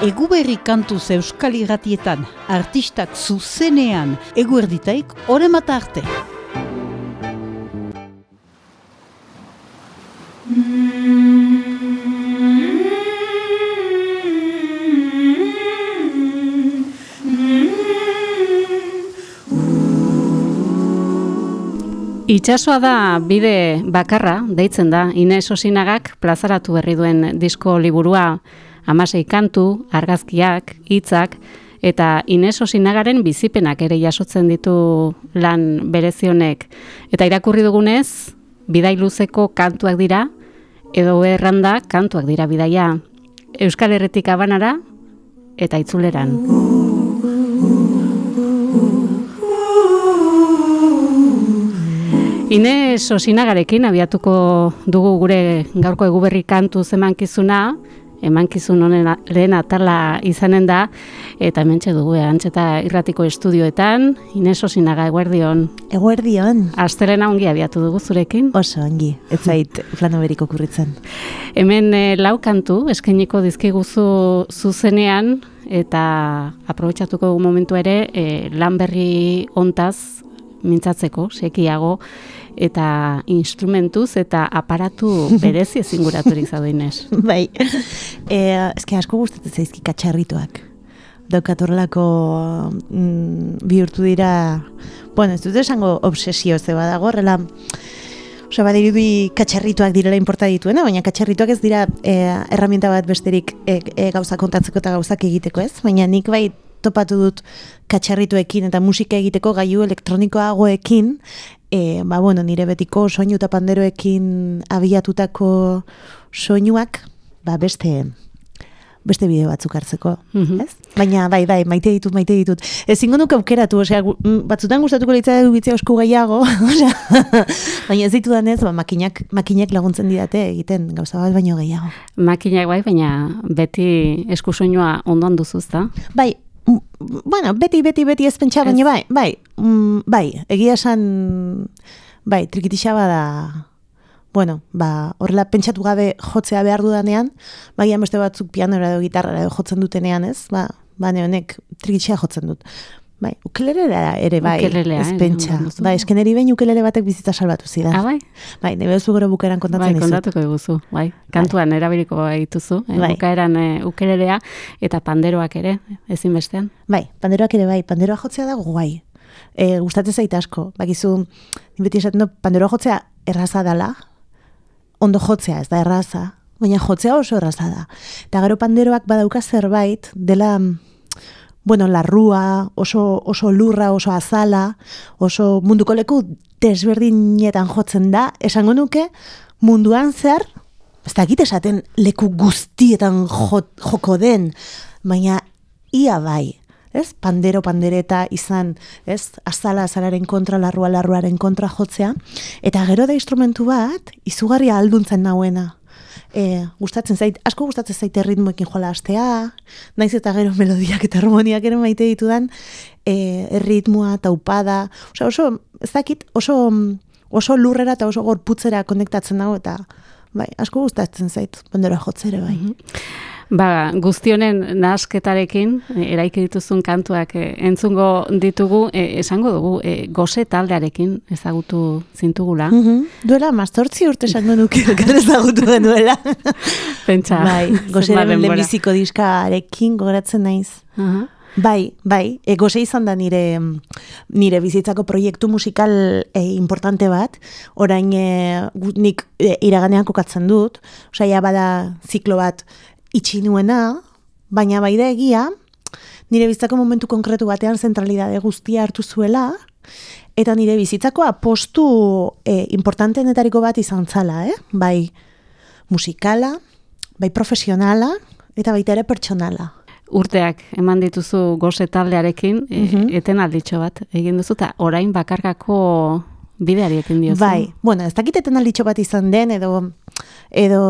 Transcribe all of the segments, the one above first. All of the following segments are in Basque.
Eguberri kantuz euskal irratietan, artistak zuzenean, eguerditaik, oremata arte. Itxasoa da bide bakarra, deitzen da, Ines Osinagak plazaratu berri duen disko liburua, amasei kantu, argazkiak, hitzak eta Ines Osinagaren bizipenak ere jasotzen ditu lan berezionek. Eta irakurri dugunez, bidai luzeko kantuak dira, edo erranda kantuak dira bidaia. Euskal Herretik abanara eta itzuleran. Ines Osinagarekin abiatuko dugu gure gaurko eguberri kantu zemankizuna, emankizun honen lehen atala izanen da, eta mentxe dugu, eh, antxeta irratiko estudioetan, Ines Osinaga, eguerdion. Eguerdion. Astelena ongi abiatu dugu zurekin. Oso ongi, ez zait flano beriko kurritzen. Hemen e, lau kantu, eskainiko dizkiguzu zuzenean, eta aprobetsatuko dugu momentu ere, e, lan berri ontaz, mintzatzeko, sekiago, eta instrumentuz eta aparatu berezi ezinguraturik zaudenez. bai, e, ezke asko gustatzen zaizki katxarrituak. Daukatorlako mm, bihurtu dira, bueno, ez dut esango obsesio ze badago, horrela, Osa, badirudi katxarrituak direla inporta dituena, baina katxarrituak ez dira e, erramienta bat besterik e, e, gauza kontatzeko eta gauzak egiteko ez, baina nik bai topatu dut katxarrituekin eta musika egiteko gaiu elektronikoagoekin, e, ba, bueno, nire betiko soinu eta panderoekin abiatutako soinuak, ba, beste beste bideo batzuk hartzeko, mm ez? Baina, bai, bai, maite ditut, maite ditut. Ez zingo nuke aukeratu, osea, mm, batzutan gustatuko litza edu bitzea osku gehiago, osea, baina ez ditu danez, ba, makinak, makinak laguntzen didate egiten gauza bat baino gehiago. Makinak bai, baina beti esku soinua ondoan duzu, ezta? Bai, bueno, beti, beti, beti ez pentsa, baina bai, bai, mm, bai, egia esan, bai, trikitixa bada, bueno, ba, horrela pentsatu gabe jotzea behar dudanean, bai, beste batzuk pianora edo gitarra edo jotzen dutenean ez, ba, ba ne honek trikitixa jotzen dut. Bai, ukelelera ere bai, Ukelelea, ez eh, pentsa. duzu. bai, eskeneri behin ukelele batek bizitza salbatu zidan. Ah, bai? Bai, nire bezu gero bukeran kontatzen Bai, kontatuko diguzu, bai. Kantuan erabiliko dituzu, eh, Bai. bukaeran eh, ukelelea eta panderoak ere, ezinbestean. Bai, panderoak ere bai, panderoa jotzea dago guai. E, gustatzen zait asko, bakizu, beti esaten dut, panderoa jotzea erraza dala, ondo jotzea ez da erraza, baina jotzea oso erraza da. Eta gero panderoak badauka zerbait, dela, bueno, larrua, oso, oso lurra, oso azala, oso munduko leku desberdinetan jotzen da, esango nuke, munduan zer, ez dakit esaten leku guztietan jo, joko den, baina ia bai, ez? Pandero, pandereta izan, ez? Azala, azalaren kontra, larrua, larruaren kontra jotzea. Eta gero da instrumentu bat, izugarria alduntzen nauena. E, gustatzen zait, asko gustatzen zaite ritmoekin joala astea, naiz eta gero melodiak eta harmoniak ere maite ditudan, e, ritmoa, taupada, osea, oso, ez dakit, oso, oso lurrera eta oso gorputzera konektatzen dago, eta bai, asko gustatzen zait, pandero jotzere bai. Ba, guztionen nahasketarekin, eh, eraiki dituzun kantuak eh, entzungo ditugu, eh, esango dugu, eh, goze taldearekin ezagutu zintugula. Mhm. Duela, mastortzi urte esango nuke elkar ezagutu genuela. Pentsa, bai, gozeren denbora. lehenbiziko diskarekin gogoratzen naiz. Aha. Bai, bai, e, goze izan da nire, nire bizitzako proiektu musikal e, importante bat, orain e, nik e, iraganean kokatzen dut, osea, ja bada ziklo bat itxi nuena, baina bai da egia, nire bizitzako momentu konkretu batean zentralidade guztia hartu zuela, eta nire bizitzako apostu e, importanteenetariko bat izan zala, eh? bai musikala, bai profesionala, eta baita ere pertsonala. Urteak eman dituzu goze taldearekin, e, Mhm. eten alditxo bat egin duzu, eta orain bakarkako bideari ekin diozu. Bai, bueno, ez dakiteten alditxo bat izan den, edo, edo,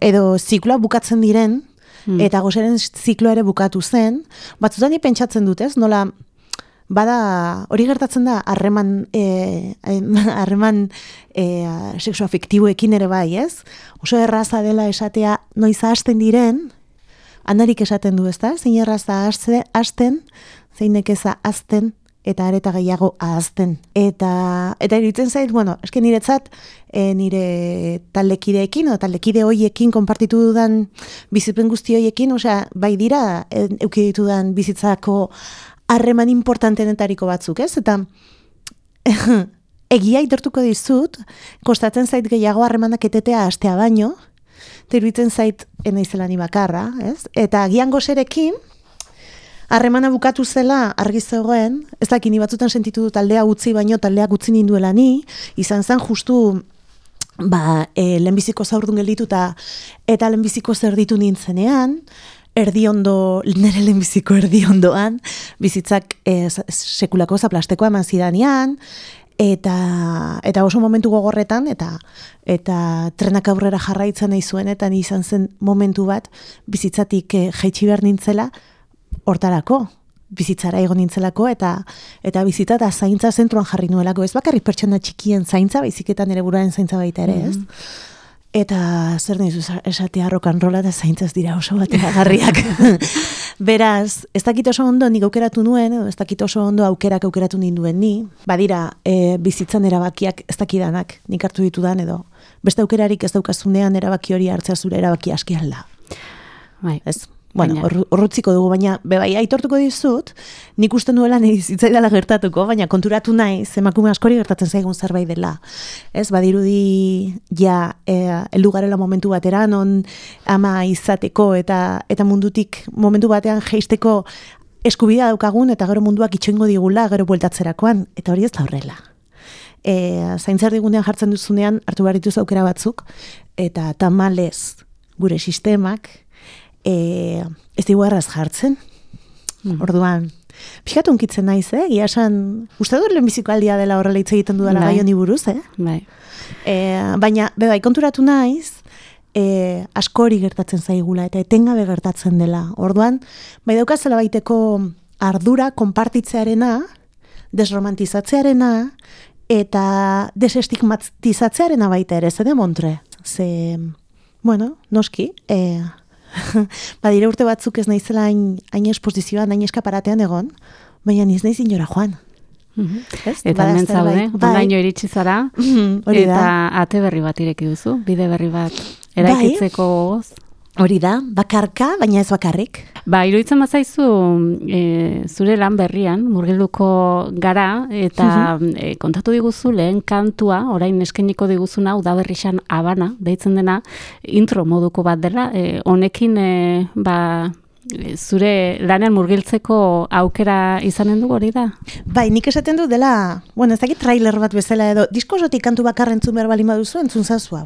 edo zikloa bukatzen diren, Hmm. eta gozeren zikloa ere bukatu zen, batzutan pentsatzen dut, ez? Nola, bada, hori gertatzen da, harreman, eh, em, harreman e, sexuafektiboekin ere bai, ez? Oso erraza dela esatea noiz hasten diren, anarik esaten du, ezta? Zein erraza haste, hasten, zein nekeza azten, eta areta gehiago ahazten. Eta, eta iruditzen zait, bueno, eske niretzat, e, nire taldekideekin, o taldekide hoiekin konpartitu dudan bizipen guzti hoiekin, osea, bai dira, e, euki ditudan bizitzako harreman importantenetariko batzuk, ez? Eta egia itortuko dizut, kostatzen zait gehiago harremanak etetea astea baino, eta iruditzen zait enaizelani bakarra, ez? Eta agian gozerekin, harremana bukatu zela argi zegoen, ez dakini batzutan sentitu du taldea utzi baino taldea utzi ninduela ni, izan zen justu ba, e, lehenbiziko zaurdun gelditu eta lehenbiziko zer ditu nintzenean, erdi ondo, nire lehenbiziko erdi ondoan, bizitzak e, sekulako zaplastekoa eman zidanean, eta eta oso momentu gogorretan eta eta trenak aurrera jarraitzen nahi zuen eta izan zen momentu bat bizitzatik e, jaitsi behar nintzela hortarako bizitzara egon nintzelako eta eta bizita da zaintza zentruan jarri nuelako. Ez bakarrik pertsona txikien zaintza biziketan ere buruaren zaintza baita ere ez? Mm eta zer nizu esatea rokan rola da zaintza ez dira oso bat garriak beraz ez dakit oso ondo nik aukeratu nuen ez dakit oso ondo aukerak aukeratu ninduen ni. Badira e, bizitzan erabakiak ez dakidanak nik hartu ditudan edo beste aukerarik ez daukazunean erabaki hori hartzea zure erabaki aski alda bai. Ez Bueno, horrutziko dugu, baina bebai aitortuko dizut, nik uste nuela nahi gertatuko, baina konturatu nahi, emakume askori gertatzen zaigun zerbait dela. Ez, badirudi ja, e, elugarela momentu batera, non ama izateko eta eta mundutik momentu batean geisteko eskubidea daukagun, eta gero munduak itxoingo digula, gero bueltatzerakoan, eta hori ez da horrela. E, zaintzer digunean jartzen duzunean, hartu barritu zaukera batzuk, eta tamalez gure sistemak, e, ez dugu erraz jartzen. Mm. Orduan, pixkatu unkitzen naiz, eh? Ia esan, uste dut lehenbiziko aldia dela horrela hitz egiten dudala bai. gai honi buruz, eh? Bai. E, baina, bebai, konturatu naiz, e, askori gertatzen zaigula eta etengabe gertatzen dela. Orduan, bai daukazela baiteko ardura konpartitzearena, desromantizatzearena, eta desestigmatizatzearena baita ere, ze demontre. Ze, bueno, noski, e, badire urte batzuk ez naizela hain, hain esposizioan, hain eskaparatean egon, baina niz naiz inora joan. Mm Eta hemen zaude, bai. iritsi zara, mhm, eta ate berri bat ireki duzu, bide berri bat eraikitzeko gogoz. Hori da, bakarka, baina ez bakarrik. Ba, iruditzen bazaizu e, zure lan berrian, murgilduko gara, eta e, kontatu diguzu lehen kantua, orain eskeniko diguzuna, udaberrixan abana, deitzen dena, intro moduko bat dela, e, honekin, e, ba, zure lanen murgiltzeko aukera izanen du hori da? Bai, nik esaten du dela, bueno, ez dakit trailer bat bezala edo, diskosotik kantu bakarren behar balin baduzu, entzun zazu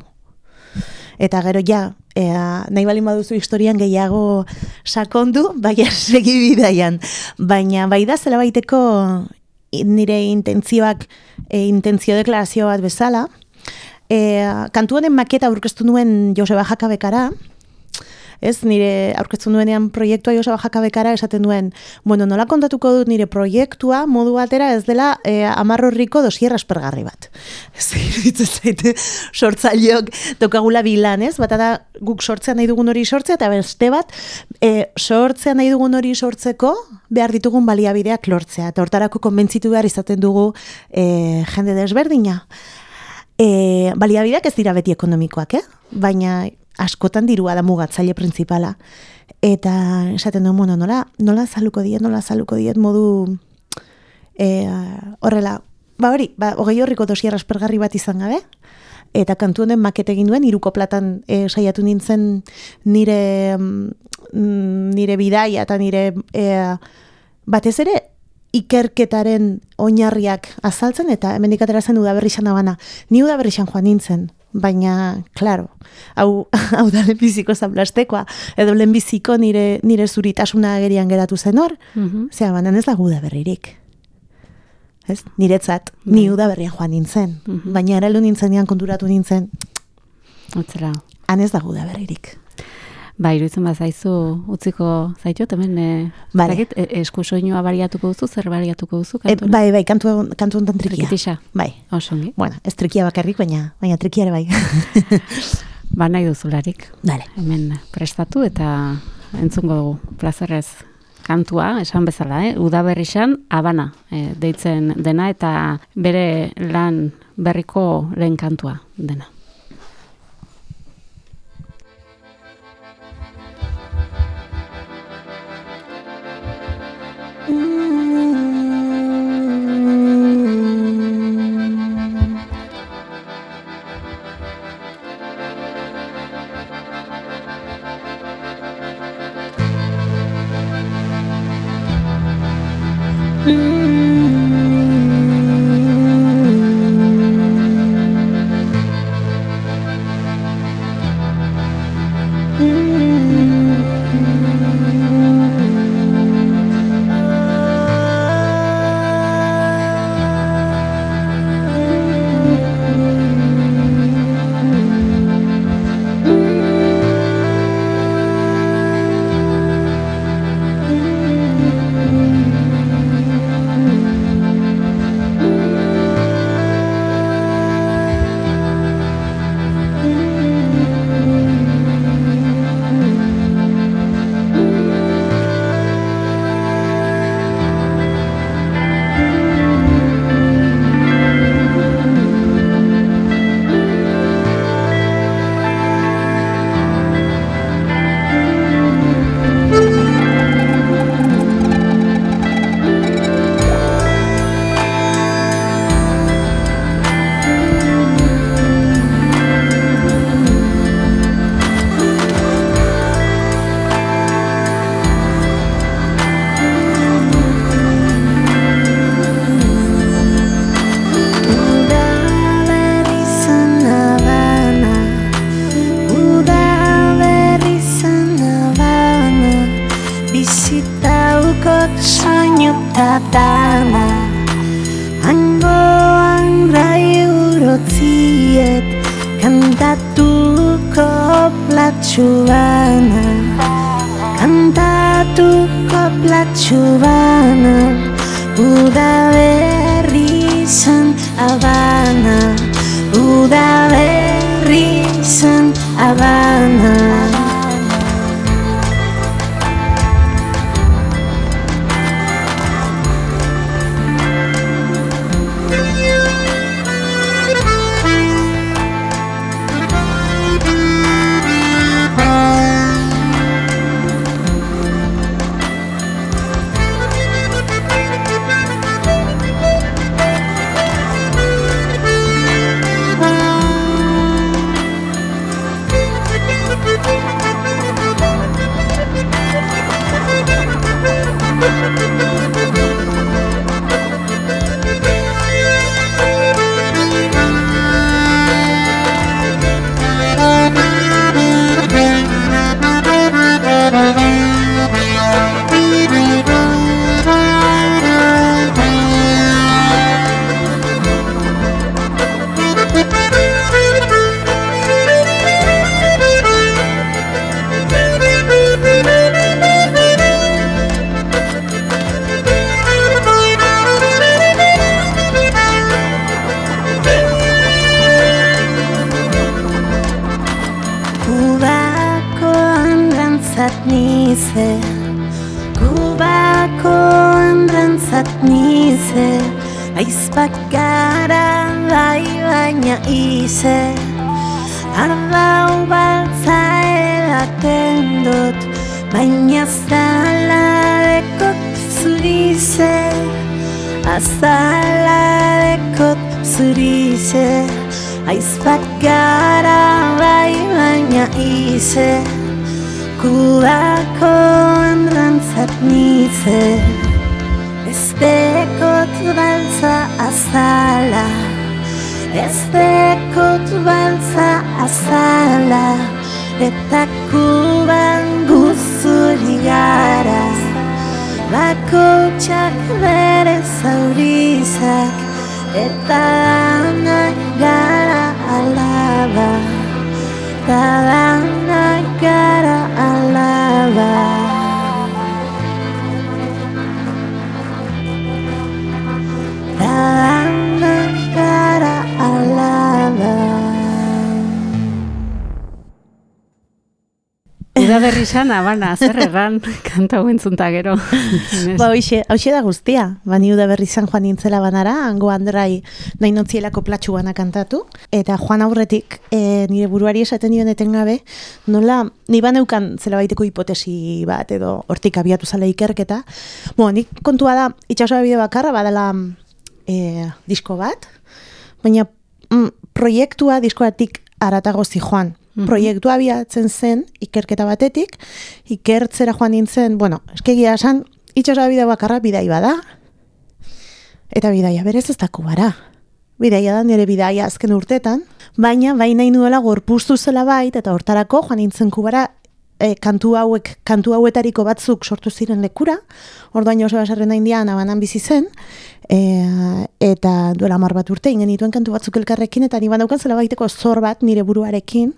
eta gero ja, ea, nahi bali baduzu historian gehiago sakondu, baina segi bidaian. Baina bai da zela baiteko nire intentzioak, e, intentzio deklarazio bat bezala, e, kantu honen maketa aurkeztu nuen Joseba Jakabekara, ez, nire aurkeztu nuenean proiektua Joseba Jakabekara esaten duen, bueno, nola kontatuko dut nire proiektua modu batera ez dela e, amarrorriko dosier aspergarri bat. Ez, iruditzen zaite, sortzaileok tokagula bilan, ez, bat da guk sortzean nahi dugun hori sortzea, eta beste bat, e, sortzean nahi dugun hori sortzeko, behar ditugun baliabideak lortzea, eta hortarako konbentzitu behar izaten dugu e, jende desberdina. E, baliabideak ez dira beti ekonomikoak, eh? baina askotan dirua da mugatzaile principala. Eta esaten du, bueno, nola, nola zaluko diet, nola zaluko diet modu e, horrela, ba hori, ba, hogei horriko dosier aspergarri bat izan gabe, eta kantu honen makete egin duen, iruko platan e, saiatu nintzen nire, mm, nire bidaia eta nire e, batez ere, ikerketaren oinarriak azaltzen, eta hemen dikatera zen udaberrixan abana. Ni udaberrixan joan nintzen, baina, claro, hau, hau da lehenbiziko zaplastekoa, edo lehenbiziko nire, nire zuritasuna agerian geratu zen hor, mm -hmm. zera, baina ez da guda berririk. Ez? Niretzat, ni uda berrian joan nintzen. Mm Baina ere nintzen, konturatu nintzen. Otzera. Han ez da guda berririk. Ba, iruditzen bat zaizu, utziko zaitu, hemen e, vale. e, esku soinua bariatuko duzu, zer bariatuko duzu? E, bai, bai, kantu, kantu ontan trikia. Trikitisa. Bai. Osongi. Bueno, ez trikia bakarrik, baina, baina trikia ere bai. ba, nahi duzularik. Vale. Hemen prestatu eta entzungo dugu, plazerrez kantua, esan bezala, eh? udaberrixan, abana eh, deitzen dena eta bere lan berriko lehen kantua dena. Jackson, Havana. naize Kulako enrantzat nize Ez dekot baltza azala Ez dekot baltza azala. Eta kuban guzuri gara Bako txak bere zaurizak Eta anak gara alaba. Parang nagkara ang berri sana, bana, zer erran, kanta entzunta gero. ba, hoxe, hoxe da guztia, bani uda berri zan joan nintzela banara, hango andrai nahi notzielako platxu bana kantatu, eta joan aurretik e, nire buruari esaten nion etengabe, nola, ni baneukan zela baiteko hipotesi bat, edo hortik abiatu zala ikerketa, bo, nik kontua da, itxasoa bide bakarra, badala e, disko bat, baina mm, proiektua diskoatik aratago zi joan Mhm. Proiektua abiatzen zen ikerketa batetik, ikertzera joan nintzen, bueno, eskegia esan, itxasua bidea bakarra bidai bada, eta bidaia berez ez dako bara. Bidaia da nire bidaia azken urtetan, baina baina nuela gorpuztu zela bait, eta hortarako joan nintzen kubara e, kantu hauek, kantu hauetariko batzuk sortu ziren lekura, orduan oso basarren da indian abanan bizi zen, e, eta duela mar bat urte, ingen dituen kantu batzuk elkarrekin, eta niban daukan zela baiteko zor bat nire buruarekin,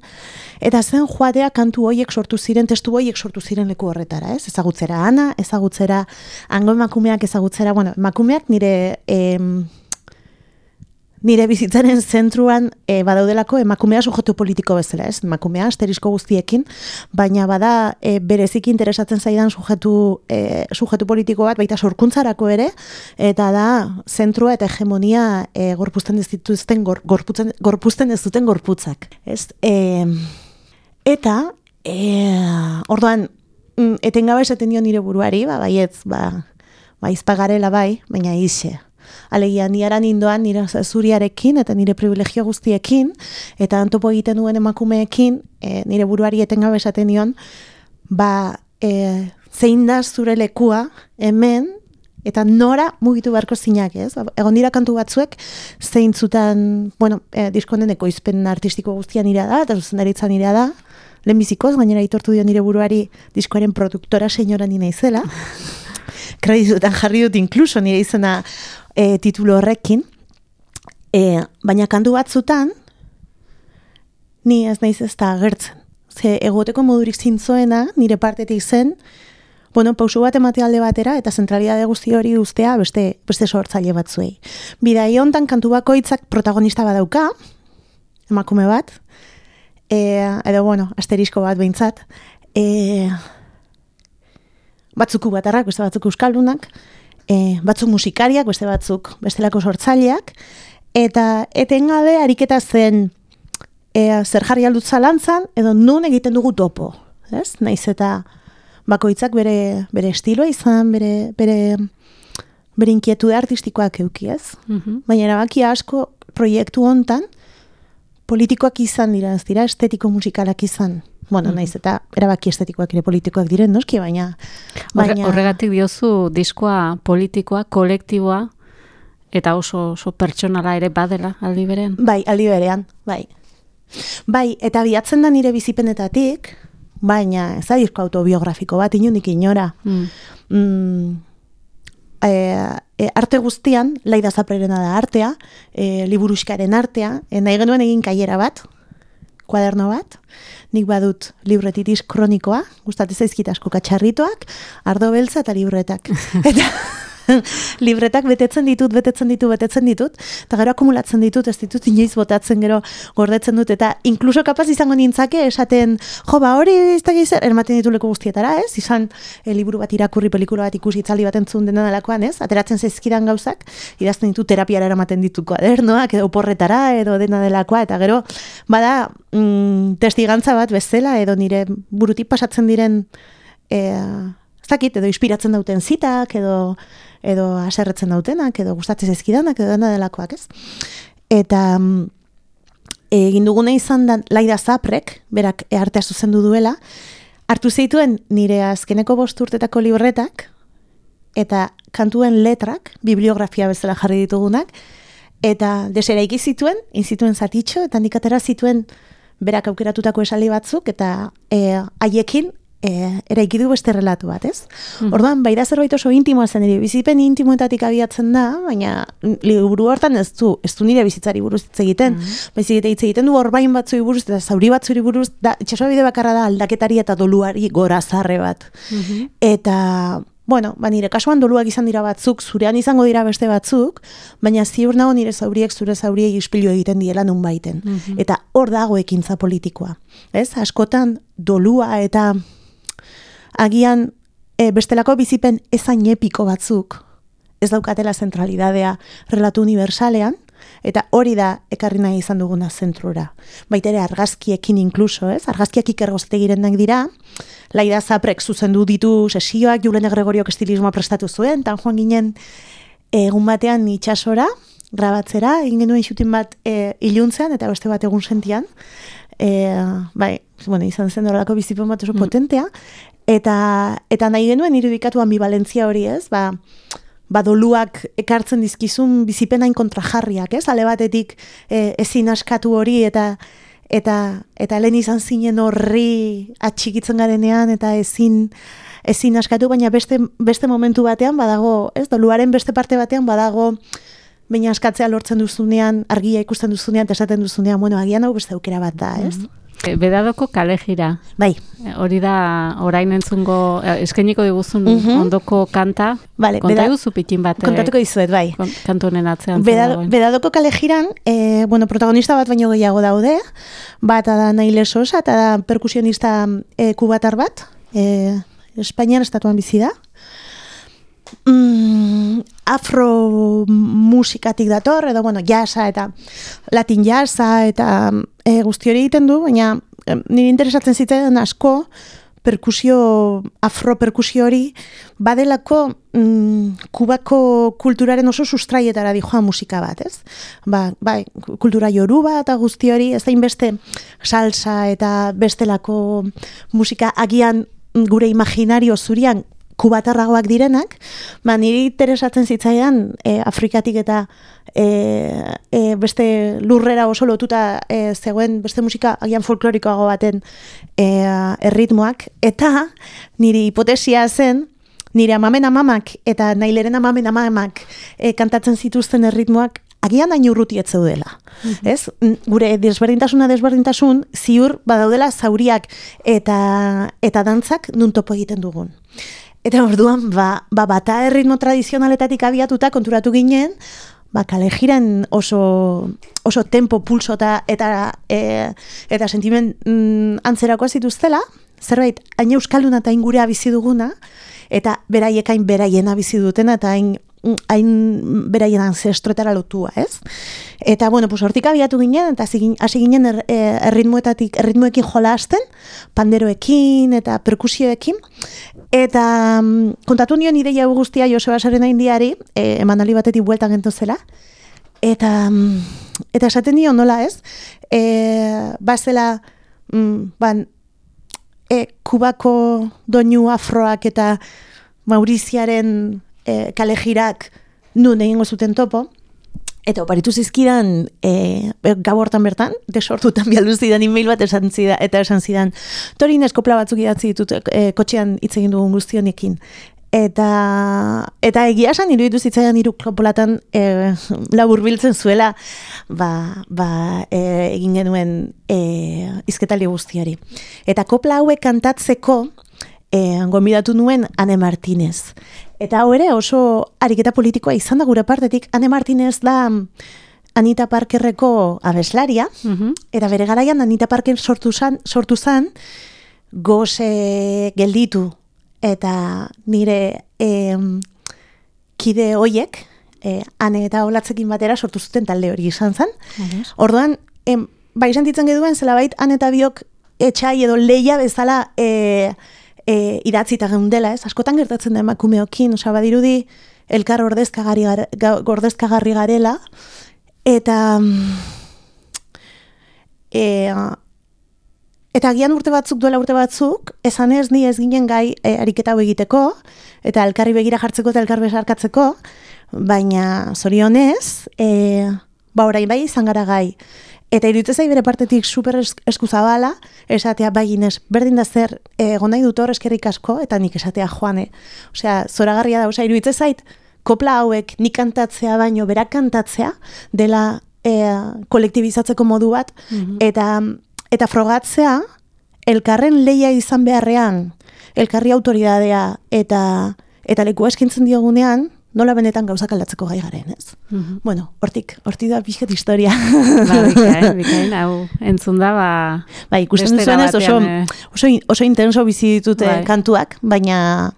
eta zen joatea kantu hoiek sortu ziren, testu hoiek sortu ziren leku horretara, ez? Ezagutzera ana, ezagutzera ango emakumeak, ezagutzera, bueno, emakumeak nire... Em, nire bizitzaren zentruan e, badaudelako emakumea sujetu politiko bezala, ez? Emakumea asterisko guztiekin, baina bada e, berezik interesatzen zaidan sujetu, e, sujetu politiko bat, baita sorkuntzarako ere, eta da zentrua eta hegemonia e, gorpuzten ez dituzten, gor, gorputzen, gorpuzten ez duten gorputzak, ez? E, eta, e, orduan, mm, etengabe esaten dio nire buruari, ba, baietz, ba, ba, izpagarela bai, baina ize, alegia niaran indoan nire zuriarekin eta nire privilegio guztiekin eta antopo egiten duen emakumeekin e, nire buruari etengabe esaten nion ba e, zein da zure lekua hemen eta nora mugitu beharko zinak, ez? Egon dira kantu batzuek, zein zutan, bueno, e, diskonden ekoizpen artistiko guztia nire da, eta zuzendaritza nire da, lehenbizikoz, gainera itortu dio nire buruari diskoaren produktora senyora nina izela, kreditutan jarri dut inkluso nire izena e, titulo horrekin, e, baina kandu batzutan, ni ez naiz ez da agertzen. Ze egoteko modurik zintzoena, nire partetik zen, bueno, pausu bat emate alde batera, eta zentralidade guzti hori ustea beste, beste sortzaile batzuei. Bidai hontan kantu bakoitzak protagonista badauka, emakume bat, e, edo, bueno, asterisko bat behintzat, e, batzuku batarrak, beste batzuk euskaldunak, e, batzuk musikariak, beste batzuk bestelako sortzaileak, eta etengabe ariketa zen e, zer jarri aldut zalantzan, edo nun egiten dugu topo. Ez? Naiz eta bakoitzak bere, bere estiloa izan, bere, bere, bere inkietude artistikoak euki, ez? Mm Baina erabaki asko proiektu hontan politikoak izan dira, ez dira estetiko musikalak izan. Bueno, naiz eta erabaki estetikoak ere politikoak diren, noski, baina... baina... Horregatik diozu diskoa politikoa, kolektiboa, eta oso, oso pertsonala ere badela aldi berean? Bai, aldi berean, bai. Bai, eta biatzen da nire bizipenetatik, baina ez da disko autobiografiko bat, inundik inora. Mm. Mm, e, e, arte guztian, laida zaprerena da artea, e, liburuskaren artea, e, nahi genuen egin kaiera bat, kuaderno bat, nik badut libretitis kronikoa, gustatzen zaizkit asko katxarritoak, ardo beltza eta libretak. eta libretak betetzen ditut, betetzen ditut, betetzen ditut, eta gero akumulatzen ditut, ez ditut inoiz botatzen gero gordetzen dut, eta inkluso kapaz izango nintzake esaten, jo, ba hori ez da gizar, ermaten ditu leku guztietara, ez? Izan, e, liburu bat irakurri, pelikula bat ikusi, itzaldi bat entzun dena delakoan, ez? Ateratzen zaizkidan gauzak, idazten ditu terapiara eramaten ditu kuadernoak, edo porretara, edo dena delakoa, eta gero, bada, mm, testigantza bat bezala, edo nire burutik pasatzen diren, e, ez dakit, edo inspiratzen dauten zitak, edo edo aserretzen dautenak, edo gustatzen ezkidanak, edo dena delakoak, ez? Eta mm, egin dugune izan da laida zaprek, berak artea zuzendu duela, hartu zituen nire azkeneko bost urtetako libretak, eta kantuen letrak, bibliografia bezala jarri ditugunak, eta desera zituen, inzituen zatitxo, eta handikatera zituen berak aukeratutako esaldi batzuk, eta e, haiekin e, eraiki du beste relatu bat, ez? Mm. Orduan, bai da zerbait oso intimoa zen ere, bizipen intimoetatik abiatzen da, baina liburu hortan ez du, ez du nire bizitzari buruz hitz egiten, mm. baizik eta hitz egiten du orbain batzui buruz, eta zauri batzuri buruz, da, itxasoa bide bakarra da aldaketari eta doluari gora zarre bat. Mm Eta, bueno, ba, nire kasuan doluak izan dira batzuk, zurean izango dira beste batzuk, baina ziur nago nire zauriek zure zauriei ispilu egiten diela nun baiten. Mhm. Eta hor dago ekintza politikoa. Ez, askotan dolua eta agian e, bestelako bizipen ezain epiko batzuk ez daukatela zentralidadea relatu universalean, eta hori da ekarri nahi izan duguna zentrura. Baita ere argazkiekin inkluso, ez? Argazkiak ikergozetegiren dira, laida zaprek zuzendu ditu sesioak, Julene Gregoriok estilismoa prestatu zuen, tan joan ginen egun batean itxasora, grabatzera, egin genuen xutin bat e, iluntzean, eta beste bat egun sentian, e, bai, bueno, izan zen horrelako bizipon bat oso mm. potentea, eta, eta nahi genuen irudikatu ambivalentzia hori ez, ba, badoluak ekartzen dizkizun bizipenain kontrajarriak, ez? Ale batetik e, ezin askatu hori eta eta eta lehen izan zinen horri atxikitzen garenean eta ezin ezin askatu baina beste beste momentu batean badago, ez? Doluaren beste parte batean badago baina askatzea lortzen duzunean, argia ikusten duzunean, esaten duzunean, bueno, agian hau beste aukera bat da, ez? Mm Bedadoko kale jira. Bai. Eh, hori da, orain entzungo, eskainiko diguzun mhm. ondoko kanta. Vale, Konta eguzu pikin bat. Kontatuko dizuet, bai. Kantu honen atzean. bedadoko kale jiran, e, bueno, protagonista bat baino gehiago daude, bat da nahi lesosa, eta da perkusionista e, kubatar bat, e, Espainian estatuan bizi da. Mm, afro musikatik dator, edo, bueno, jasa eta latin jasa eta e, guzti hori egiten du, baina e, nire interesatzen zitzen asko perkusio, afro perkusio hori badelako mm, kubako kulturaren oso sustraietara di joan musika bat, ez? Ba, bai, kultura joru bat eta guzti hori, ez da inbeste salsa eta bestelako musika agian gure imaginario zurian kubatarragoak direnak, ba, niri interesatzen zitzaidan e, Afrikatik eta e, e, beste lurrera oso lotuta e, zegoen beste musika agian folklorikoago baten e, erritmoak, eta niri hipotesia zen, nire amamen amamak eta naileren amamen amamak e, kantatzen zituzten erritmoak agian hain urruti zeudela. Mhm. Ez? Gure desberdintasuna desberdintasun ziur badaudela zauriak eta eta dantzak nun topo egiten dugun. Eta orduan, ba, ba bata erritmo tradizionaletatik abiatuta konturatu ginen, ba, kale jiren oso, oso tempo, pulso eta, e, eta sentimen mm, antzerako zituztela, zerbait, hain euskalduna eta ingurea bizi duguna, eta beraiekain beraiena bizi dutena, eta hain hain beraien ancestroetara lotua, ez? Eta, bueno, pues, hortik abiatu ginen, eta hasi ginen er, er, erritmoetatik, erritmoekin jola hasten, panderoekin eta perkusioekin, eta mm, kontatu nion ideia guztia Joseba Saren indiari, e, emanali batetik bueltan gentu zela, eta, mm, eta esaten nion nola, ez? E, bazela, mm, ban, e, kubako doinu afroak eta Mauriziaren e, kale jirak nun egingo zuten topo, eta oparitu zizkidan e, gau hortan bertan, desortutan bialdu zidan email bat esan zidan, eta esan zidan, torin eskopla batzuk idatzi ditut e, kotxean hitz egin dugun guztionekin. Eta, eta egia esan iruditu zitzaidan iru klopolatan e, labur biltzen zuela ba, ba, e, egin genuen e, izketali guztiari. Eta kopla hauek kantatzeko e, gombidatu nuen Ane Martinez. Eta hau ere oso ariketa politikoa izan da gure partetik, Ane Martinez da mm, Anita Parkerreko abeslaria, mhm. eta bere garaian Anita Parker sortu zan, sortu zan goze gelditu eta nire e, kide hoiek, e, ane eta olatzekin batera sortu zuten talde hori izan zen. Orduan, em, bai sentitzen geduen, zela bait, ane eta biok etxai edo leia bezala e, e, idatzita geundela, ez? Askotan gertatzen da emakumeokin, osea, badirudi elkar ordezkagarri, ordezkagarri garela, eta e, eta gian urte batzuk duela urte batzuk, esan ez ni ez ginen gai e, ariketa hau egiteko, eta elkarri begira jartzeko eta elkar besarkatzeko, baina zorionez, e, ba orain bai izan gara gai, Eta iruditzen zai bere partetik super eskuzabala, esatea bai berdin da zer, egon nahi dut hor eskerrik asko, eta nik esatea joane. Osea, zora garria da, osea, iruditzen zait, kopla hauek nik kantatzea baino, berak kantatzea, dela e, kolektibizatzeko modu bat, mhm. eta, eta frogatzea, elkarren leia izan beharrean, elkarri autoridadea, eta, eta leku eskintzen diogunean, nola benetan gauzak aldatzeko gai garen, ez? Mhm. Bueno, hortik, hortik da pixket historia. Ba, bikain, bikain, hau, entzun da, ba... bai, ikusten duzuenez oso, eh. oso, oso intenso bizi ditute Bai. kantuak, baina,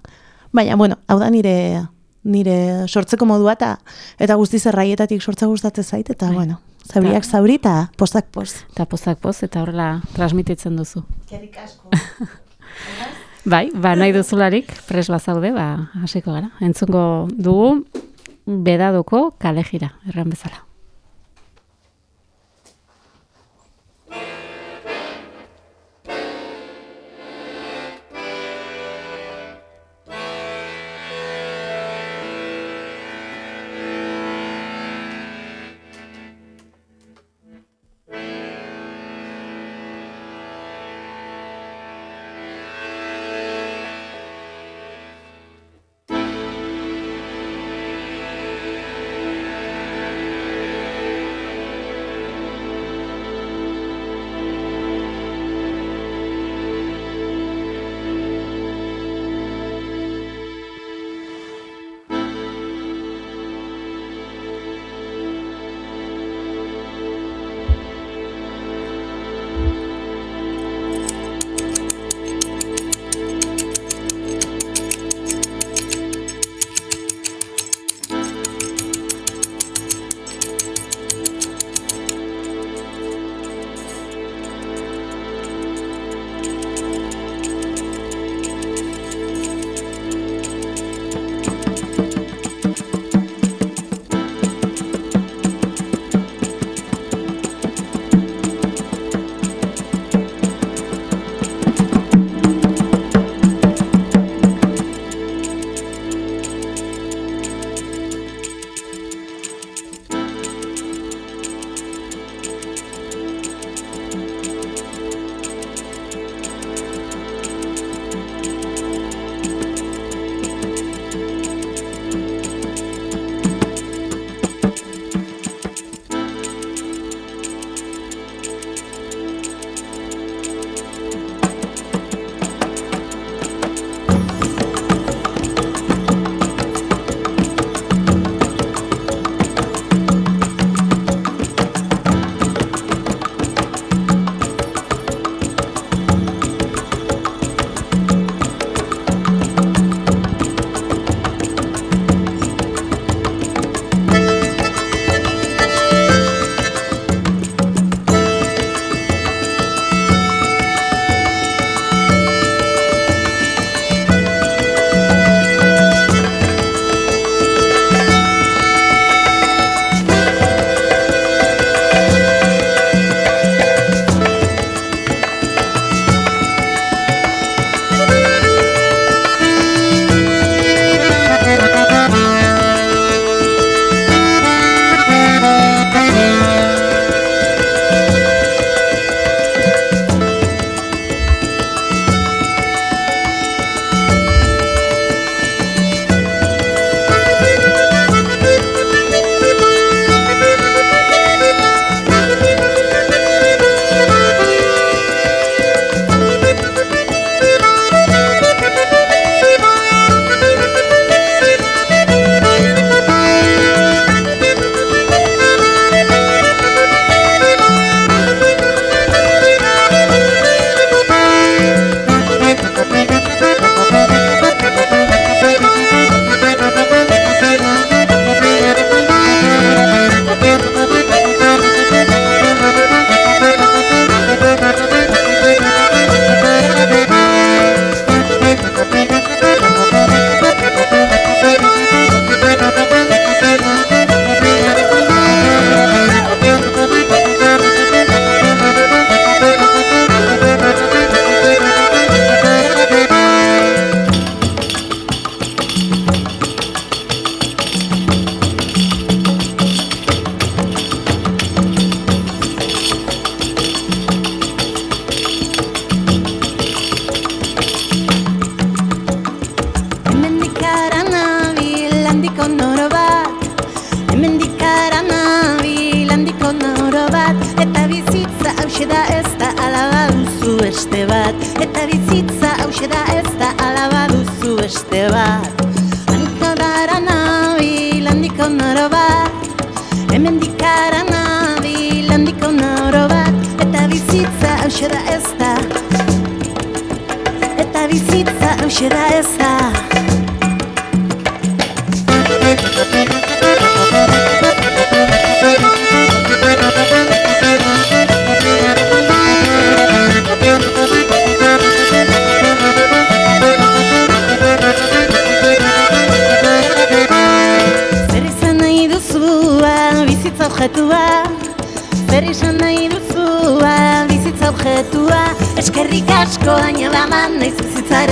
baina, bueno, hau da nire nire sortzeko modua eta eta guztiz erraietatik sortza gustatzen zait eta Bai. bueno, zauriak zauri eta postak post. Eta pozak poz, eta horrela transmititzen duzu. Kerik asko. Bai, ba, nahi duzularik, pres bazaude, ba, hasiko gara. Entzungo dugu, bedadoko kale jira, erran bezala.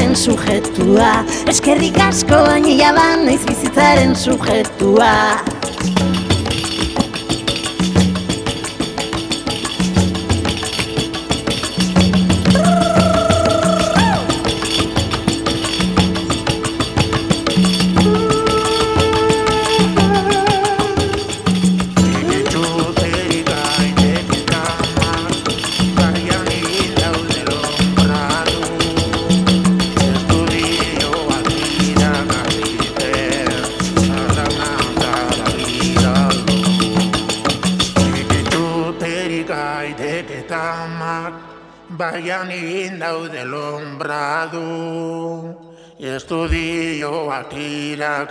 Bizitzaren sujetua. Eskerrik asko baina jaban naiz bizitzaren sujetua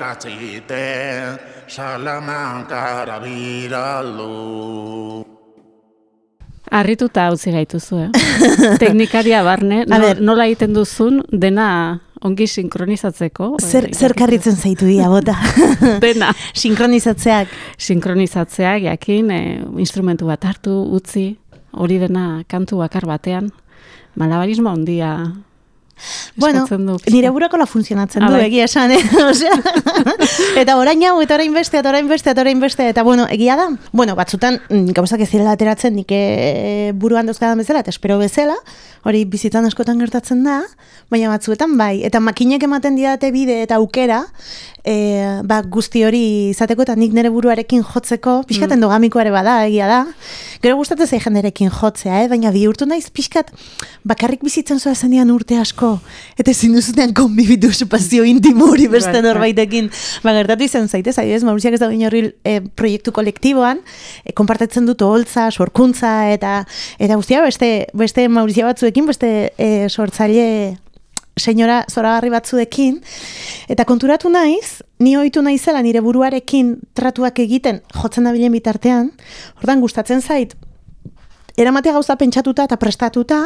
irakatziten Salamankara biraldu Arrituta utzi gaituzu, eh? Teknikaria barne, no, nola egiten duzun dena ongi sinkronizatzeko. Zer, eh, zer karritzen zaitu dia, bota? Dena. Sinkronizatzeak. Sinkronizatzeak, jakin, eh, instrumentu bat hartu, utzi, hori dena kantu bakar batean. Malabarismo handia Bueno, nire burakola funtzionatzen Ah, du, bai. egia esan, eh? Osea, eta orain hau, eta orain beste, eta orain beste, eta orain beste, eta bueno, egia da, bueno, batzutan mm, gauzak ez direla ateratzen nik eh, buruan dauzkadan bezala, eta espero bezala, hori bizitzan askotan gertatzen da, baina batzuetan bai, eta makinek ematen didate bide eta aukera, e, ba, guzti hori izateko, eta nik nire buruarekin jotzeko, pixkaten dogamikoa ere bada, egia da, gero gustatzen zai jenderekin jotzea, eh? baina bihurtu naiz pixkat bakarrik bizitzen zoa zendian urte asko, eta ezin duzunean konbibitu espazio intimo hori beste Bai, bai. norbaitekin. Ba, gertatu izan zaitez, adibidez, Mauriziak ez da horri e, proiektu kolektiboan, e, konpartatzen dut holtza, sorkuntza, eta eta guztia beste, beste Maurizia batzuekin, beste e, sortzaile senyora zoragarri batzuekin, eta konturatu naiz, ni ohitu naizela nire buruarekin tratuak egiten jotzen dabilen bitartean, ordan gustatzen zait, eramatea gauza pentsatuta eta prestatuta,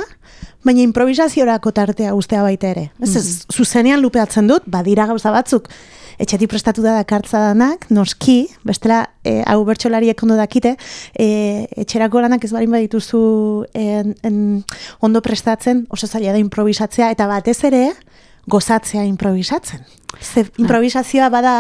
baina improvisaziorako tartea ustea baita ere. Ez, ez, zuzenean lupeatzen dut, badira gauza batzuk, etxetik prestatu da dakartza danak, noski, bestela, e, hau bertsolariek ondo dakite, e, etxerako lanak ez barin badituzu en, en, ondo prestatzen, oso zaila da improvisatzea, eta batez ere, gozatzea improvisatzen. Ze improvisazioa bada,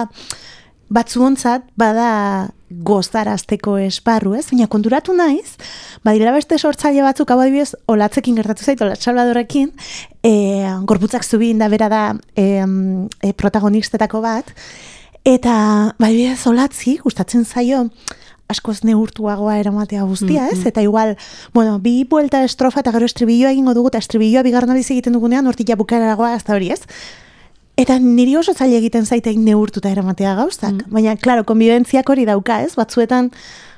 batzuontzat bada gozarazteko esparru, ez? Baina konturatu naiz, badira beste sortzaile batzuk, hau adibidez, olatzekin gertatu zait, olat salvadorrekin, e, gorputzak zubi da bera da e, e, protagonistetako bat, eta badibidez olatzi, gustatzen zaio, askoz neurtuagoa eramatea guztia, ez? Eta igual, bueno, bi buelta estrofa eta gero estribilloa egingo dugu, eta estribilloa bigarren aldiz egiten dugunean, hortik ja bukaeragoa, da hori, ez? Eta niri oso zaila egiten zaitek neurtuta eramatea gauzak. Baina, klaro, konbibentziak hori dauka, ez? Batzuetan,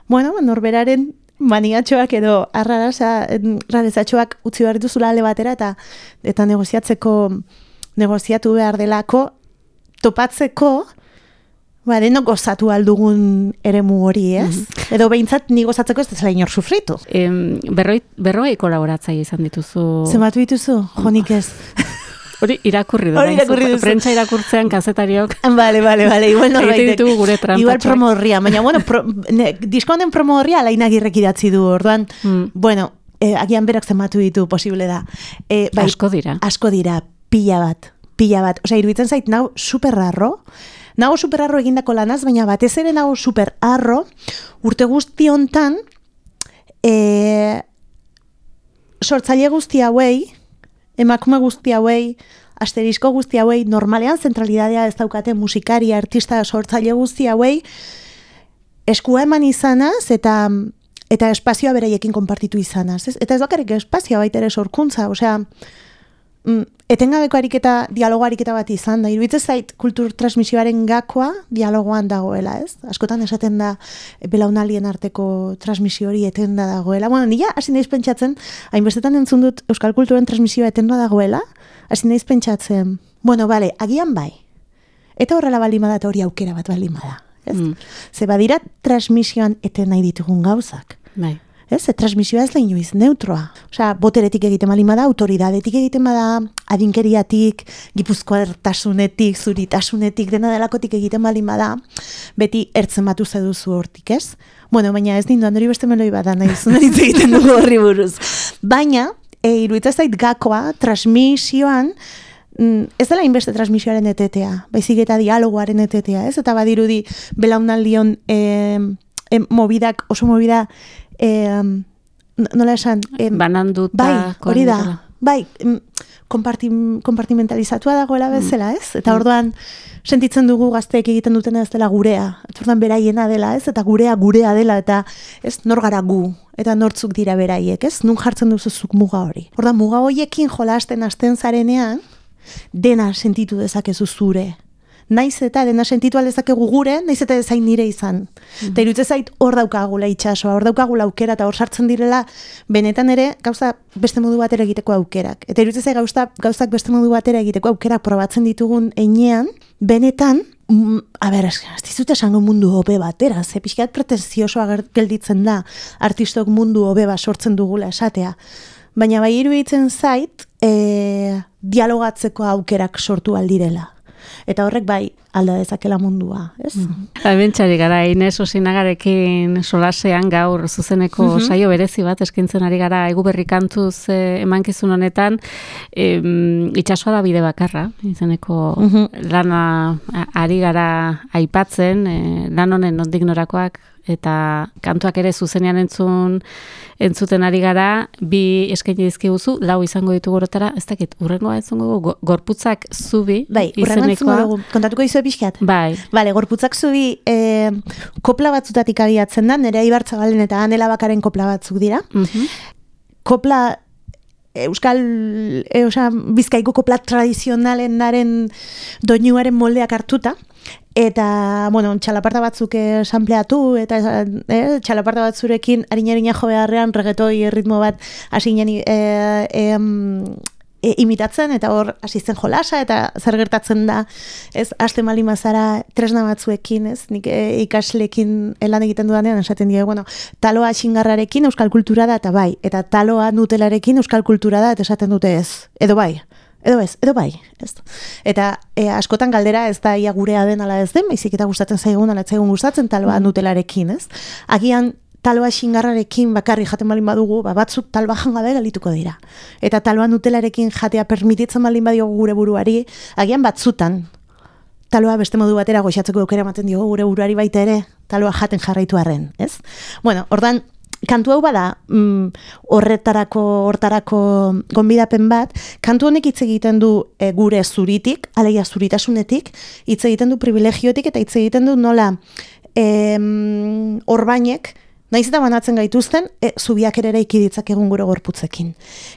bueno, norberaren maniatxoak edo arrarasa, rarezatxoak utzi behar dituzula ale batera eta eta negoziatzeko, negoziatu behar delako, topatzeko, ba, denok gozatu aldugun eremu hori, ez? Edo behintzat ni gozatzeko ez dezala inor sufritu. Em, berroi, berroi kolaboratzaile izan dituzu. Zenbatu dituzu? Jonik ez. Hori irakurri dut. Hori irakurri duzu. Prentsa irakurtzean kazetariok. Vale, vale, vale, igual norbaitek. ditugu gure trampatxoak. Igual promo horria, baina bueno, pro, ne, disko honen promo horria alainagirrek idatzi du, orduan, Mm. bueno, eh, agian berak zenbatu ditu posible da. Eh, Asko dira. Asko dira, pila bat, pila bat. Osea, iruditzen zait, nau superrarro, nago superrarro egindako lanaz, baina batez ere nago superarro, urte guzti hontan, eh, sortzaile guzti hauei, emakume guzti hauei, asterisko guzti hauei, normalean zentralidadea ez daukate musikari, artista, sortzaile guzti hauei, eskua eman izanaz eta eta espazioa beraiekin konpartitu izanaz. Ez? Eta ez bakarrik espazioa baita ere sorkuntza, osea, mm, etengabeko ariketa, dialogo ariketa bat izan da. Iruditzen zait kultur transmisioaren gakoa dialogoan dagoela, ez? Askotan esaten da e, belaunalien arteko transmisio hori etenda dagoela. Bueno, nila hasi naiz pentsatzen, hainbestetan entzun dut euskal kulturen transmisioa etenda dagoela, hasi naiz pentsatzen, bueno, bale, agian bai. Eta horrela baldin bada eta hori aukera bat baldin bada. Ez? Mm. Ze badira transmisioan eten nahi ditugun gauzak. Bai. Ez, transmisioa ez da inoiz neutroa. Osea, boteretik egiten baldin bada, autoridadetik egiten bada, adinkeriatik, gipuzkoartasunetik, zuritasunetik, dena delakotik egiten baldin bada, beti ertzen batu zeduzu hortik, ez? Bueno, baina ez nindu, handori beste meloi bada nahi zuen hitz egiten dugu horri buruz. Baina, e, iruditzen zait gakoa, transmisioan, mm, ez dela inbeste transmisioaren etetea, baizik eta dialogoaren etetea, ez? Eta badirudi belaunaldion e, e, mobidak, oso mobida, e, nola esan? E, Bananduta. bai, hori da, bai, mm, konpartim, konpartimentalizatua dagoela bezala, ez? Eta orduan, sentitzen dugu gazteek egiten dutena ez dela gurea. Eta orduan beraiena dela, ez? Eta gurea gurea dela, eta ez nor gara gu. Eta nortzuk dira beraiek, ez? Nun jartzen duzu zuk muga hori. Orduan, muga horiekin jolasten hasten zarenean, dena sentitu dezakezu zure. Naiz eta dena sentitu alezakegu gure, naiz eta ezain nire izan. Eta iruditzen zait hor daukagula itxasoa, hor daukagula aukera, eta hor sartzen direla, benetan ere, gauza beste modu batera egiteko aukerak. Eta iruditzen zait gauza, gauzak beste modu batera egiteko aukerak probatzen ditugun einean, benetan, mm, a ber, ez dizut esango mundu hobe batera, ze pixkat pretenzioso ager- gelditzen da, artistok mundu hobe bat sortzen dugula esatea. Baina bai iruditzen zait, e, dialogatzeko aukerak sortu aldirela. Eta horrek bai alda dezakela mundua, ez? Hemen txari gara, Inez Osinagarekin solasean gaur zuzeneko saio berezi bat eskintzen ari gara egu berri kantuz eh, emankizun honetan. Em, itxasoa da bide bakarra, izeneko lana a- ari gara aipatzen, eh, lan honen nondik norakoak eta kantuak ere zuzenean entzun entzuten ari gara, bi eskaini dizkiguzu, lau izango ditugu horretara, ez dakit, urrengoa entzungo gorputzak zubi Bai, urrengo entzungo dugu, kontatuko dizu pixkat? Bai, Bale, gorputzak zubi e, kopla batzutatik abiatzen da, nire Ibartzabalen eta Anela Bakaren kopla batzuk dira. mhm. Kopla Euskal, e, osea, bizkaiko kopla tradizionalenaren doinuaren moldeak hartuta, eta, bueno, txalaparta batzuk eh, sampleatu, eta eh, txalaparta batzurekin harina-harina jo beharrean regetoi ritmo bat hasi eh, em, e, imitatzen eta hor hasi zen jolasa eta zer gertatzen da ez aste mali mazara tresna batzuekin ez nik e, ikasleekin lan egiten dudanean esaten die bueno taloa xingarrarekin euskal kultura da eta bai eta taloa nutelarekin euskal kultura da eta esaten dute ez edo bai edo ez, edo bai, ez. Eta e, askotan galdera ez da ia gurea den ala ez den, baizik eta gustatzen zaigun ala ez zaigun gustatzen taloa nutelarekin, ez? Agian taloa xingarrarekin bakarri jaten balin badugu, ba, batzuk talba gabe galituko dira. Eta taloa nutelarekin jatea permititzen balin badiogu gure buruari, agian batzutan taloa beste modu batera goxatzeko aukera ematen diogu gure buruari baita ere, taloa jaten jarraitu arren, ez? Bueno, ordan kantu hau bada mm, horretarako hortarako gonbidapen bat, kantu honek hitz egiten du e, gure zuritik, alegia zuritasunetik, hitz egiten du privilegiotik eta hitz egiten du nola em, orbainek Naiz eta banatzen gaituzten, e, zubiak ere eraiki ditzakegun gure gorputzekin.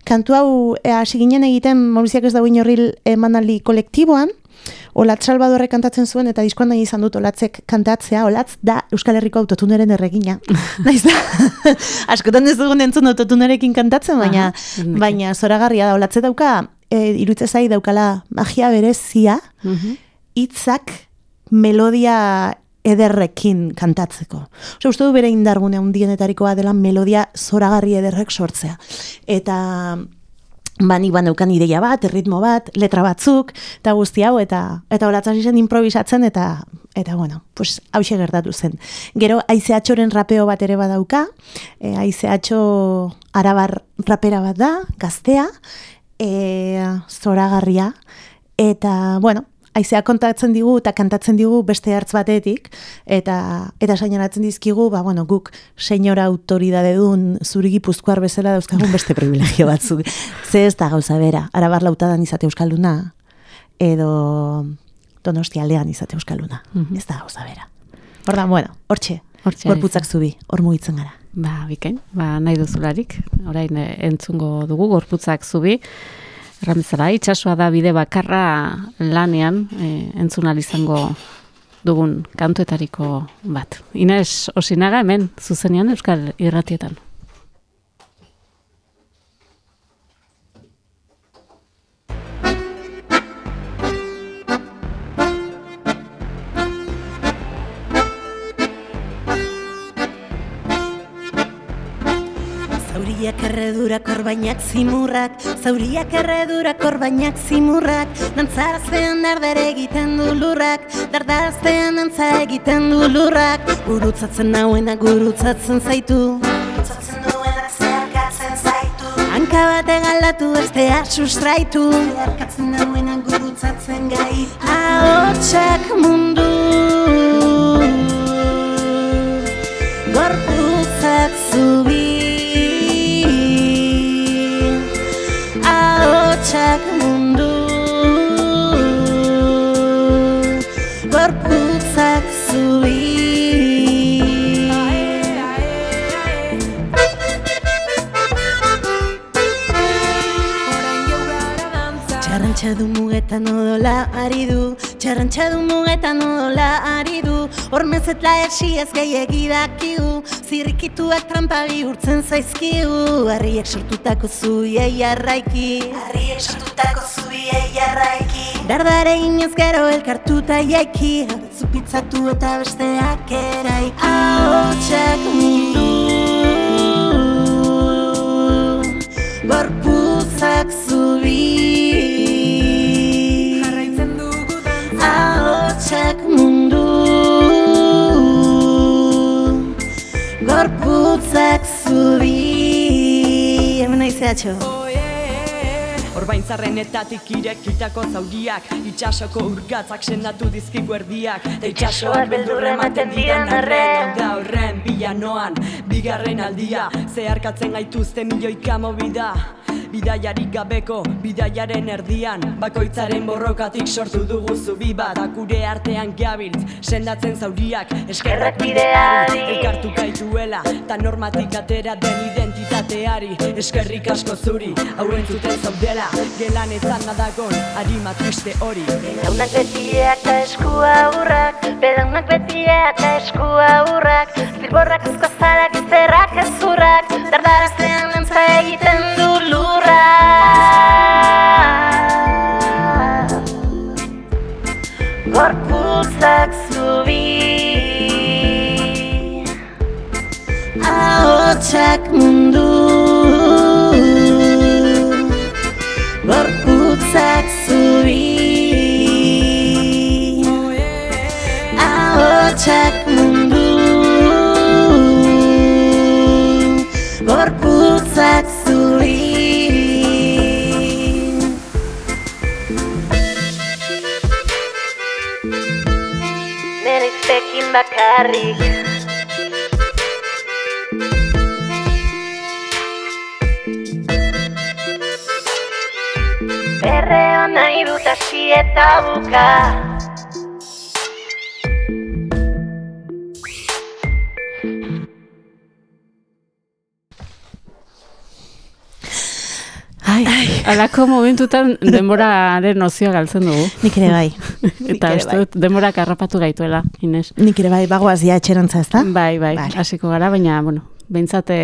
Kantu hau e, hasi ginen egiten Mauriziak ez da horril emanaldi kolektiboan, Olatz Salvadorrek kantatzen zuen eta diskoan nahi izan dut Olatzek kantatzea, Olatz da Euskal Herriko autotuneren erregina. Naiz da, askotan ez dugun entzun autotunerekin kantatzen, baina, Aha, baina zoragarria da, Olatze dauka, e, irutze zai daukala magia berezia, Mhm. hitzak melodia ederrekin kantatzeko. Oso, uste du bere indargune handienetarikoa dela melodia zoragarri ederrek sortzea. Eta ba, nik baneukan ideia bat, erritmo bat, letra batzuk, eta guzti hau, eta eta horatzen zen improvisatzen, eta eta bueno, pues hause gertatu zen. Gero, aizeatxoren rapeo bat ere badauka, e, aizeatxo arabar rapera bat da, gaztea, e, zoragarria, eta, bueno, aizea kontatzen digu eta kantatzen digu beste hartz batetik, eta eta sainaratzen dizkigu, ba, bueno, guk senyora autoridade dun zuri gipuzkoar bezala dauzkagun beste privilegio batzuk. Ze ez da gauza bera, arabar lautadan izate euskalduna, edo donostia aldean izate euskalduna. Ez da gauza bera. Horda, bueno, hortxe, Hortxe gorputzak zubi, hor mugitzen gara. Ba, bikain, ba, nahi duzularik, orain eh, entzungo dugu gorputzak zubi. Erramezala, itxasua da bide bakarra lanean, e, entzunal izango dugun kantuetariko bat. Inez, osinaga hemen, zuzenean Euskal Irratietan. Zauriak erredura korbainak zimurrak. Zauriak erredura korbainak zimurrak. Nantzaraztean dardar egiten du lurrak. Dardaraztean nantza egiten du lurrak. Gurutzatzen nauena gurutzatzen zaitu. Gurutzatzen duenak zeharkatzen zaitu. Hanka bat egalatu bestea sustraitu. Zeharkatzen nauena gurutzatzen gaitu. Ahotsak mundu. Gorputzak zubi Ahotsak mundu Gorputzak zubi Txarrantxa du mugetan odola ari du Txarrantxa du mugetan odola ari du. Hormezetla esi ez gehiagi dakigu. Zirrikituak trampa bihurtzen zaizkigu. Harriek sortutako zuiei jarraiki. Harriek sortutako zuiei jarraiki. Dardare inoz gero elkartuta jaiki. Zupitzatu eta besteak eraiki. Ahotsak mundu. Gorputzak zubi Ahotsak mundu. Gorputzak zubi. Hemen nahi zehatxo. Orbaintzarrenetatik irekitako zauriak Itxasoko urgatzak sendatu dizkigu erdiak. Ta itxasoak beldurre ematen dian arren Da horren bilanoan, bigarren aldia. Zeharkatzen gaituzte milioika mobida Bidaiarik gabeko, bidaiaren erdian. Bakoitzaren borrokatik sortu dugu zubi bat Akure artean gabiltz, sendatzen zauriak Eskerrak bideari Elkartu gaituela, ta normatik atera den identitateari. Eskerrik asko zuri, hauen zuten zaudela Gelanetan nadagon, harima triste hori. Bedaunak betiak eta eskua hurrak Bedaunak betiak eta eskua hurrak Zilborrak ezkozalak izerrak ezurrak Dardaraztean lantza egiten Ahotsak mundu. Gorputzak zubi Ahotsak mundu. Gorputzak zubi Nere iztekin bakarrik nahi dut hasi eta buka Ai, Alako momentutan denboraren nozioa galtzen dugu. nik ere bai. Eta ere uste dut denborak harrapatu gaituela, Ines. Nik ere bai, bagoaz ja etxerantza, ezta? Bai, bai, Vale. hasiko gara, baina, bueno, behintzate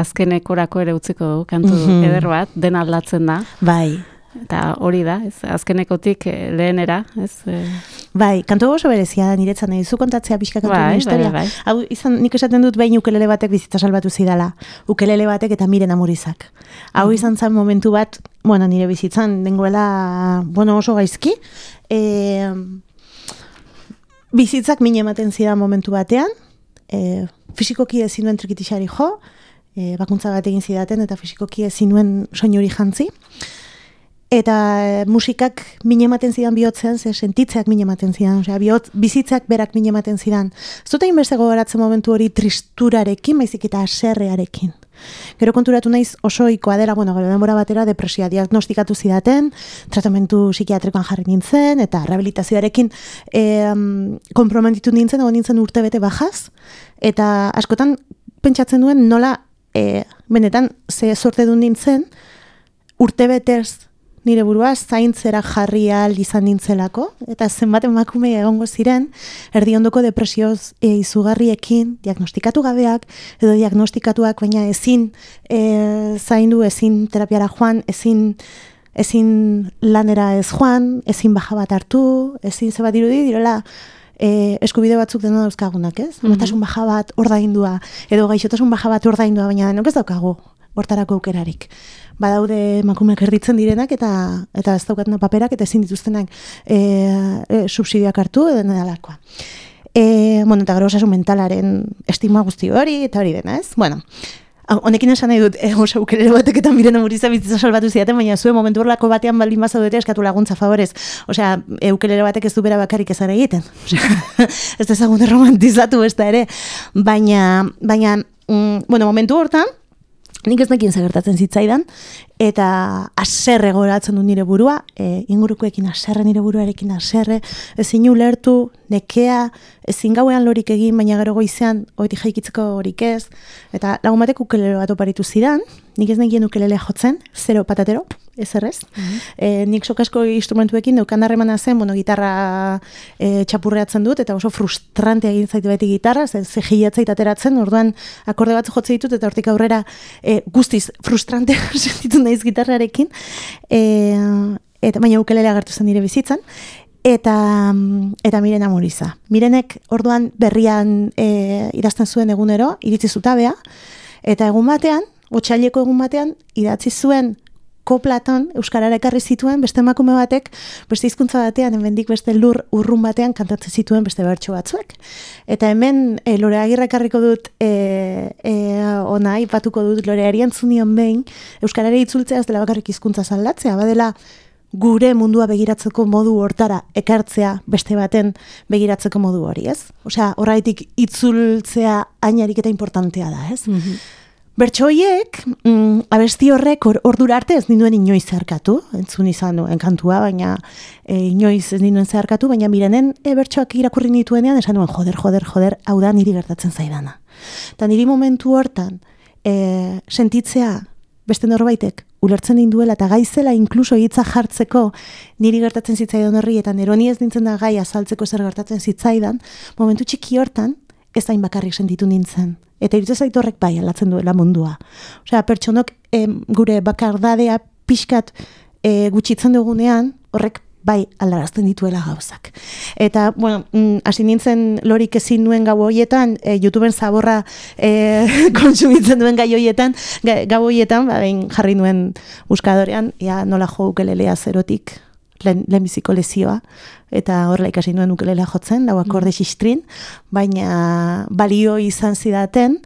azkenekorako ere utziko du, kantu Mhm. eder bat, den aldatzen da, Bai. Eta hori da, ez, azkenekotik eh, lehenera, ez, eh, Bai, kantu oso berezia da niretzat nahi, zu kontatzea pixka kantu Bai, bai, bai, historia. bai. Hau, izan, nik esaten dut behin ukelele batek bizitza salbatu zidala. Ukelele batek eta miren amurizak. Hau izan zen momentu bat, bueno, nire bizitzan, dengoela, bueno, oso gaizki. E, bizitzak min ematen zidan momentu batean, e, fisikoki ezin nuen trikitixari jo, e, bakuntza bat egin zidaten, eta fisikoki ezin nuen soinuri jantzi. Eta e, musikak min ematen zidan bihotzean, ze sentitzeak min ematen zidan, osea, bihot, bizitzak berak min ematen zidan. Ez dut hainbeste gogoratzen momentu hori tristurarekin, baizik eta aserrearekin. Gero konturatu naiz oso ohikoa dela, bueno, gero denbora batera depresioa diagnostikatu zidaten, tratamentu psikiatrikoan jarri nintzen, eta rehabilitazioarekin e, konprometitu nintzen, egon nintzen urte bete bajaz, eta askotan pentsatzen duen nola, e, benetan, ze sorte duen nintzen, urte betez nire burua zaintzera jarri ahal izan nintzelako, eta zenbat emakume egongo ziren, erdi ondoko depresioz e, izugarriekin, diagnostikatu gabeak, edo diagnostikatuak, baina ezin e, zaindu, ezin terapiara joan, ezin ezin lanera ez joan, ezin baja bat hartu, ezin zebat dirudi, direla e, eskubide batzuk dena dauzkagunak, ez? Mm -hmm. baja bat ordaindua, edo gaixotasun baja bat ordaindua, baina nok ez daukagu hortarako aukerarik. Badaude emakumeak erditzen direnak eta eta ez daukatena paperak eta ezin dituztenak e, e, subsidioak hartu edo nedalakoa. E, bueno, eta gero mentalaren estigma guzti hori eta hori dena, ez? Bueno, Honekin esan nahi dut, eh, oso ukelele batek eta miren amuriza bizitza salbatu zidaten, baina zuen momentu horlako batean baldin bazaudete eskatu laguntza favorez. Osea, eukelele batek ez du bera bakarrik ezan egiten. Osea, ez dezagun romantizatu ez da ere. Baina, baina mm, bueno, momentu hortan, nik ez nekin zagertatzen zitzaidan, eta aserre goratzen du nire burua, e, ingurukoekin aserre nire buruarekin aserre, ezin ulertu, nekea, ezin gauean lorik egin, baina gero goizean, oiti jaikitzeko horik ez, eta lagun batek ukelele bat oparitu zidan, nik ez nekien ukelele jotzen, zero patatero, ez errez. Mm nik sokasko instrumentuekin neukan harremana zen, bueno, gitarra e, txapurreatzen dut, eta oso frustrante egin zaitu beti gitarra, ze, ze ateratzen, orduan akorde batzu jotze ditut, eta hortik aurrera e, guztiz frustrante sentitu naiz gitarrarekin, e, eta baina ukelele agertu zen nire bizitzan, eta eta miren amuriza. Mirenek orduan berrian e, idazten zuen egunero, iritzi zutabea, eta egun batean, otxaileko egun batean, idatzi zuen koplatan euskarara ekarri zituen beste emakume batek beste hizkuntza batean hemendik beste lur urrun batean kantatzen zituen beste bertso batzuek eta hemen e, Lore Agirre ekarriko dut e, e, ona ipatuko dut Loreari antzunion behin euskarara itzultzea ez dela bakarrik hizkuntza zaldatzea badela gure mundua begiratzeko modu hortara ekartzea beste baten begiratzeko modu hori, ez? Osea, horraitik itzultzea ainarik eta importantea da, ez? Mm Bertsoiek, mm, abesti horrek ordura arte ez ninduen inoiz zeharkatu, entzun izan duen kantua, baina e, inoiz ez ninduen zeharkatu, baina mirenen e, bertsoak irakurri nituenean, esan duen joder, joder, joder, hau da niri gertatzen zaidana. Eta niri momentu hortan, e, sentitzea beste norbaitek, ulertzen induela eta gaizela inkluso hitza jartzeko niri gertatzen zitzaidan horri eta neroni ez nintzen da gai azaltzeko zer gertatzen zitzaidan, momentu txiki hortan, ez da bakarrik sentitu nintzen. Eta iritza zaitu horrek bai alatzen duela mundua. Osea, pertsonok gure bakardadea pixkat e, gutxitzen dugunean, horrek bai aldarazten dituela gauzak. Eta, bueno, mm, hasi nintzen lorik ezin nuen gau hoietan, e, YouTubeen zaborra e, konsumitzen duen gai hoietan, gau hoietan, ba, jarri nuen buskadorean, ja, nola jo ukelelea zerotik, lehen, lehenbiziko lezioa, eta horrela ikasi nuen ukelelea jotzen, lau akorde xistrin, baina balio izan zidaten,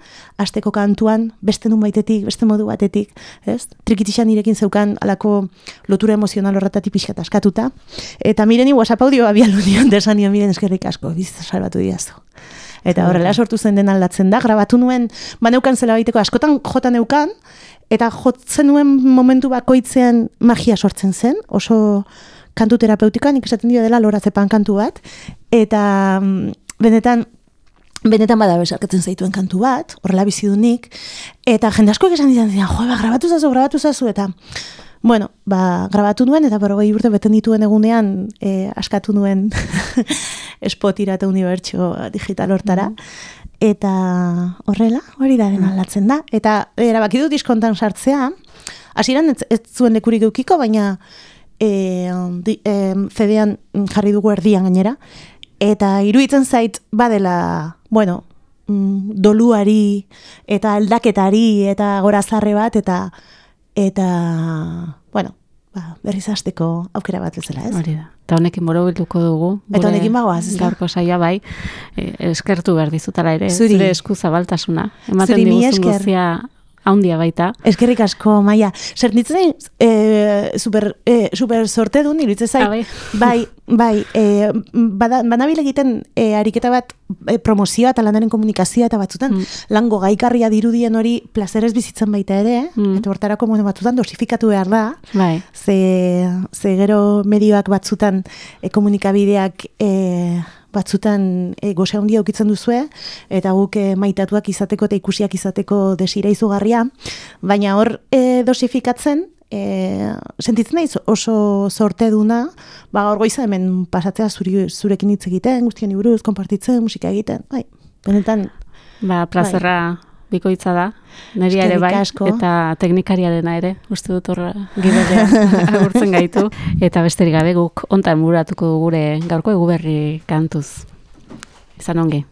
asteko kantuan, beste nun baitetik, beste modu batetik, ez? Trikitixan nirekin zeukan alako lotura emozional horretatik pixkat askatuta, eta mireni whatsapp audio abialu nion, desan nion miren eskerrik asko, bizta salbatu diazu. Eta horrela sortu zen den aldatzen da, grabatu nuen, baneukan zela baiteko askotan jota neukan, eta jotzen nuen momentu bakoitzean magia sortzen zen, oso kantu terapeutika, nik esaten dio dela loratzepan kantu bat, eta mm, benetan, benetan bada besarkatzen zaituen kantu bat, horrela bizi du nik, eta jende asko esan ditzen jo, ba, grabatu zazu, grabatu zazu, eta, bueno, ba, grabatu nuen, eta berrogei urte beten dituen egunean, e, askatu nuen espotira eta unibertsio digital hortara, mm-hmm. eta horrela, hori da den aldatzen da, eta erabaki du diskontan sartzea, hasieran ez, ez zuen lekurik eukiko, baina e, di, e, fedean jarri dugu erdian gainera, eta iruditzen zait badela, bueno, mm, doluari eta aldaketari eta gorazarre bat, eta, eta bueno, ba, berriz hasteko aukera bat bezala, ez? Hori da. Eta honekin boro bilduko dugu. Eta honekin bagoaz, ez da? saia bai, e, eskertu behar dizutara ere, zuri, zure esku zabaltasuna. Ematen zuri, diguzun guztia haundia baita. Eskerrik asko, Maia. Zer ditzen, e, super, e, super sorte duen, iruditzen zai. Ah, bai, bai, e, banabil egiten e, ariketa bat e, promozioa eta landaren komunikazioa eta batzutan mm. lango gaikarria dirudien hori plazerez bizitzen baita ere, mm. eta hortarako modu batzutan dosifikatu behar da. Bai. Ze, ze gero medioak batzutan e, komunikabideak e, batzutan e, goze handia ukitzen duzue, eta guk e, maitatuak izateko eta ikusiak izateko desira izugarria, baina hor e, dosifikatzen, e, sentitzen naiz oso sorte duna, ba gaur goiza hemen pasatzea zuri, zurekin hitz egiten, guztien buruz, konpartitzen, musika egiten, bai, benetan, Ba, plazerra bikoitza da, niri ere bai, asko. eta teknikariarena ere, uste dut horra gibelea agurtzen gaitu, eta besterik gabe guk ontan buratuko dugu gure gaurko eguberri kantuz. Izan ongi.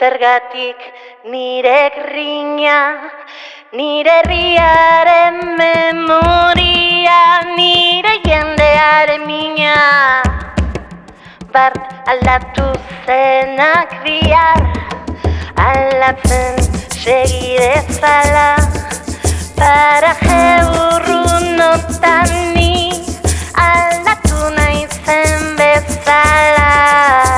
Zergatik nire grina Nire herriaren memoria Nire jendearen mina. Bart aldatu zenak bihar Aldatzen segidezala Paraje urrunotan ni Aldatu nahi zen bezala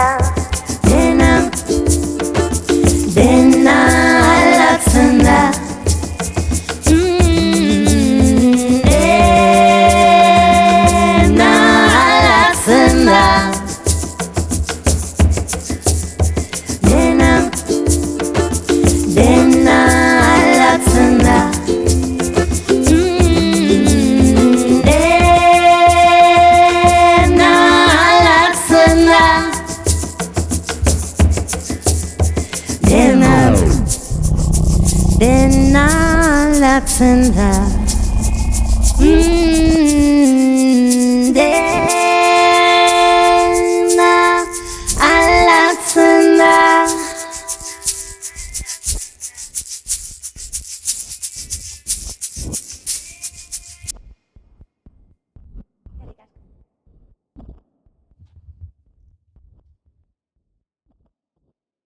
Dena, dena aldatzen da